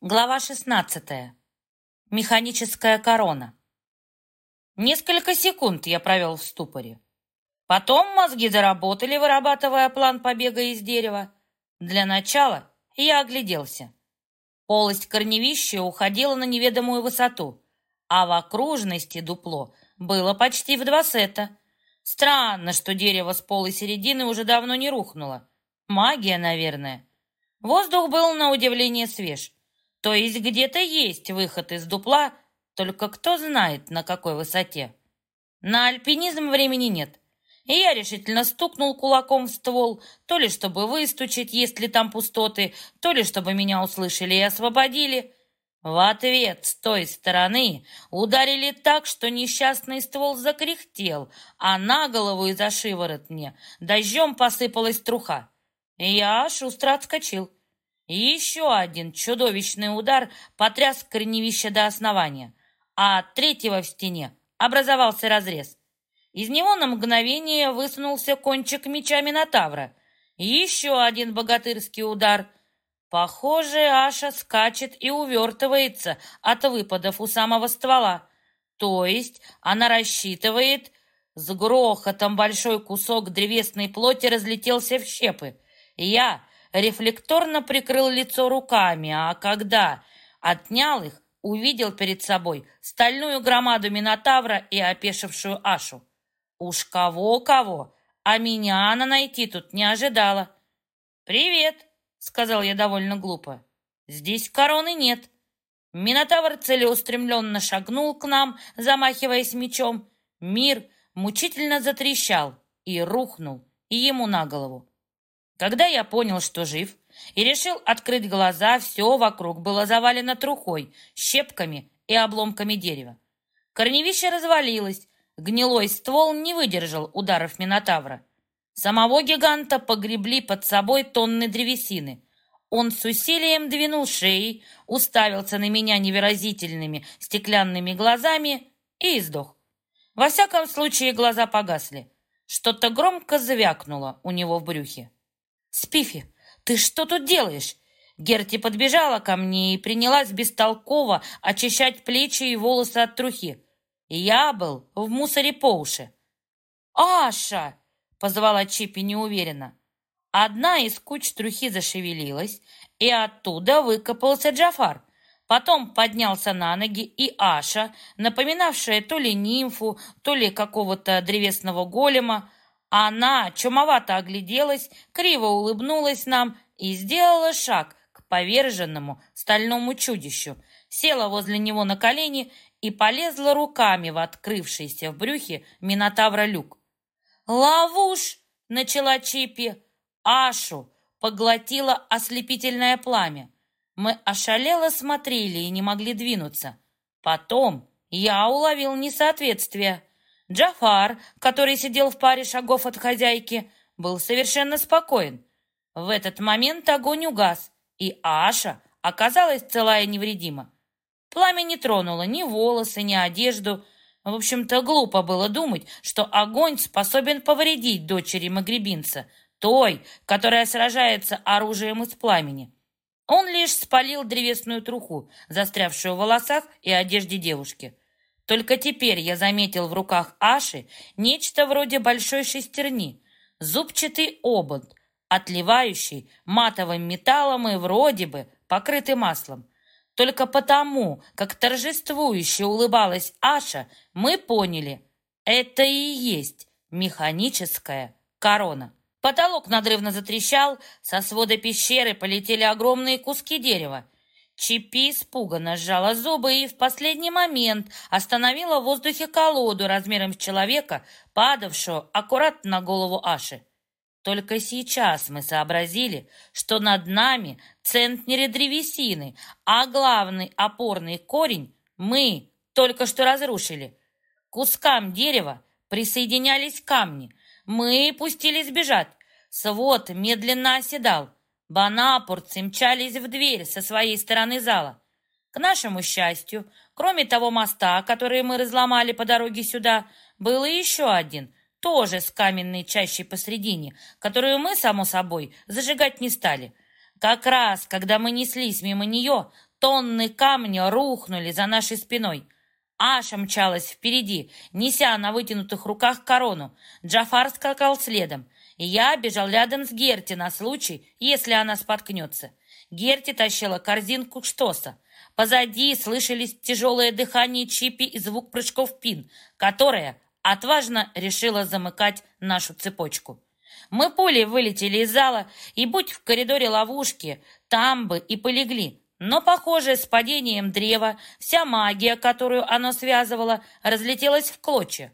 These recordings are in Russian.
Глава 16. Механическая корона. Несколько секунд я провел в ступоре. Потом мозги заработали, вырабатывая план побега из дерева. Для начала я огляделся. Полость корневища уходила на неведомую высоту, а в окружности дупло было почти в два сета. Странно, что дерево с полой середины уже давно не рухнуло. Магия, наверное. Воздух был на удивление свеж. То есть где-то есть выход из дупла, только кто знает, на какой высоте. На альпинизм времени нет. И я решительно стукнул кулаком в ствол, то ли чтобы выстучить, есть ли там пустоты, то ли чтобы меня услышали и освободили. В ответ с той стороны ударили так, что несчастный ствол закряхтел, а на голову и за шиворот мне дождем посыпалась труха. Я шустро отскочил. Еще один чудовищный удар потряс корневище до основания, а от третьего в стене образовался разрез. Из него на мгновение высунулся кончик меча Минотавра. Еще один богатырский удар. Похоже, Аша скачет и увертывается от выпадов у самого ствола. То есть она рассчитывает... С грохотом большой кусок древесной плоти разлетелся в щепы. Я рефлекторно прикрыл лицо руками, а когда отнял их, увидел перед собой стальную громаду Минотавра и опешившую Ашу. Уж кого-кого, а меня она найти тут не ожидала. «Привет!» — сказал я довольно глупо. «Здесь короны нет». Минотавр целеустремленно шагнул к нам, замахиваясь мечом. Мир мучительно затрещал и рухнул ему на голову. Когда я понял, что жив, и решил открыть глаза, все вокруг было завалено трухой, щепками и обломками дерева. Корневище развалилось, гнилой ствол не выдержал ударов Минотавра. Самого гиганта погребли под собой тонны древесины. Он с усилием двинул шеей, уставился на меня невыразительными стеклянными глазами и издох. Во всяком случае, глаза погасли. Что-то громко звякнуло у него в брюхе. «Спифи, ты что тут делаешь?» Герти подбежала ко мне и принялась бестолково очищать плечи и волосы от трухи. Я был в мусоре по уши. «Аша!» — позвала Чипи неуверенно. Одна из куч трухи зашевелилась, и оттуда выкопался Джафар. Потом поднялся на ноги и Аша, напоминавшая то ли нимфу, то ли какого-то древесного голема, она чумовато огляделась, криво улыбнулась нам и сделала шаг к поверженному стальному чудищу, села возле него на колени и полезла руками в открывшийся в брюхе Минотавра люк. «Ловуш!» — начала Чипи. Ашу поглотила ослепительное пламя. Мы ошалело смотрели и не могли двинуться. Потом я уловил несоответствие. Джафар, который сидел в паре шагов от хозяйки, был совершенно спокоен. В этот момент огонь угас, и Аша оказалась целая и невредима. Пламя не тронуло ни волосы, ни одежду. В общем-то, глупо было думать, что огонь способен повредить дочери магребинца, той, которая сражается оружием из пламени. Он лишь спалил древесную труху, застрявшую в волосах и одежде девушки. Только теперь я заметил в руках Аши нечто вроде большой шестерни, зубчатый обод, отливающий матовым металлом и вроде бы покрытый маслом. Только потому, как торжествующе улыбалась Аша, мы поняли, это и есть механическая корона. Потолок надрывно затрещал, со свода пещеры полетели огромные куски дерева. Чипи испуганно сжала зубы и в последний момент остановила в воздухе колоду размером с человека, падавшую аккуратно на голову Аши. Только сейчас мы сообразили, что над нами центнеры древесины, а главный опорный корень мы только что разрушили. К кускам дерева присоединялись камни. Мы пустились бежать. Свод медленно оседал. Банапурцы мчались в дверь со своей стороны зала. К нашему счастью, кроме того моста, который мы разломали по дороге сюда, был и еще один, тоже с каменной чащей посредине, которую мы, само собой, зажигать не стали. Как раз, когда мы неслись мимо нее, Тонны камня рухнули за нашей спиной. Аша мчалась впереди, неся на вытянутых руках корону. Джафар скакал следом. Я бежал рядом с Герти на случай, если она споткнется. Герти тащила корзинку штоса. Позади слышались тяжелое дыхание Чипи и звук прыжков Пин, которая отважно решила замыкать нашу цепочку. Мы пулей вылетели из зала, и будь в коридоре ловушки, там бы и полегли. Но, похоже, с падением древа вся магия, которую оно связывало, разлетелась в клочья.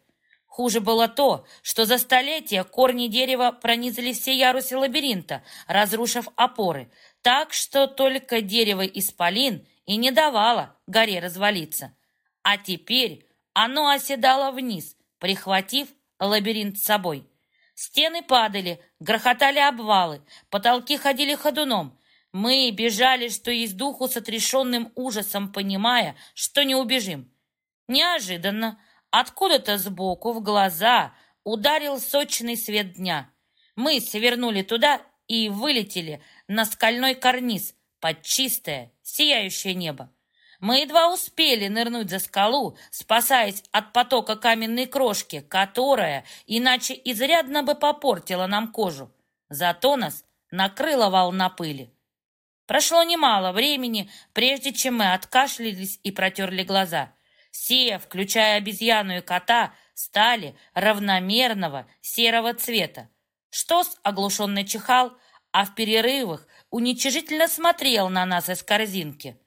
Хуже было то, что за столетия корни дерева пронизали все ярусы лабиринта, разрушив опоры, так что только дерево исполин и не давало горе развалиться. А теперь оно оседало вниз, прихватив лабиринт с собой. Стены падали, грохотали обвалы, потолки ходили ходуном. Мы бежали, что есть духу с отрешенным ужасом, понимая, что не убежим. Неожиданно Откуда-то сбоку в глаза ударил сочный свет дня. Мы свернули туда и вылетели на скальной карниз под чистое, сияющее небо. Мы едва успели нырнуть за скалу, спасаясь от потока каменной крошки, которая иначе изрядно бы попортила нам кожу. Зато нас накрыла волна пыли. Прошло немало времени, прежде чем мы откашлялись и протерли глаза — все, включая обезьяну и кота, стали равномерного серого цвета. Штос оглушенный чихал, а в перерывах уничижительно смотрел на нас из корзинки.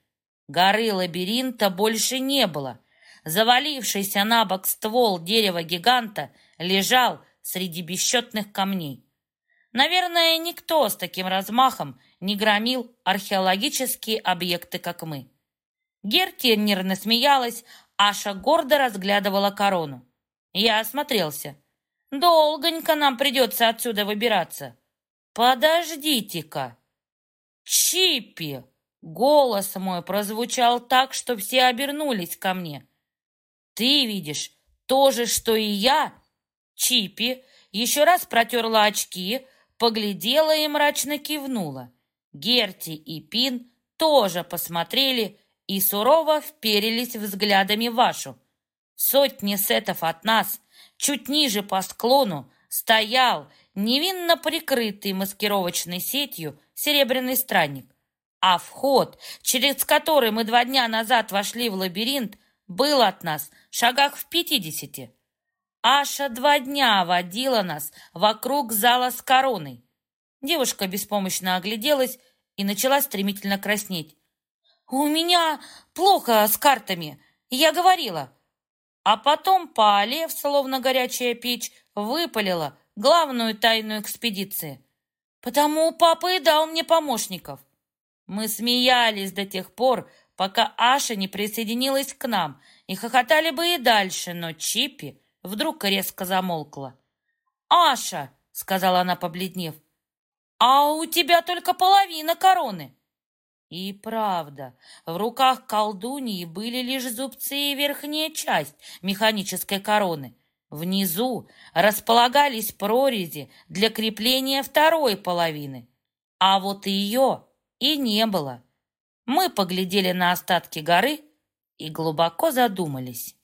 Горы лабиринта больше не было. Завалившийся на бок ствол дерева-гиганта лежал среди бесчетных камней. Наверное, никто с таким размахом не громил археологические объекты, как мы. Герти нервно смеялась, Аша гордо разглядывала корону. Я осмотрелся. Долгонько нам придется отсюда выбираться. Подождите-ка. Чипи! Голос мой прозвучал так, что все обернулись ко мне. Ты видишь то же, что и я? Чипи еще раз протерла очки, поглядела и мрачно кивнула. Герти и Пин тоже посмотрели и сурово вперились взглядами вашу. Сотни сетов от нас, чуть ниже по склону, стоял невинно прикрытый маскировочной сетью серебряный странник. А вход, через который мы два дня назад вошли в лабиринт, был от нас в шагах в пятидесяти. Аша два дня водила нас вокруг зала с короной. Девушка беспомощно огляделась и начала стремительно краснеть. «У меня плохо с картами, я говорила». А потом Палев, словно горячая печь, выпалила главную тайну экспедиции. «Потому папа и дал мне помощников». Мы смеялись до тех пор, пока Аша не присоединилась к нам, и хохотали бы и дальше, но Чипи вдруг резко замолкла. «Аша!» — сказала она, побледнев. «А у тебя только половина короны!» И правда, в руках колдуньи были лишь зубцы и верхняя часть механической короны. Внизу располагались прорези для крепления второй половины. А вот ее и не было. Мы поглядели на остатки горы и глубоко задумались.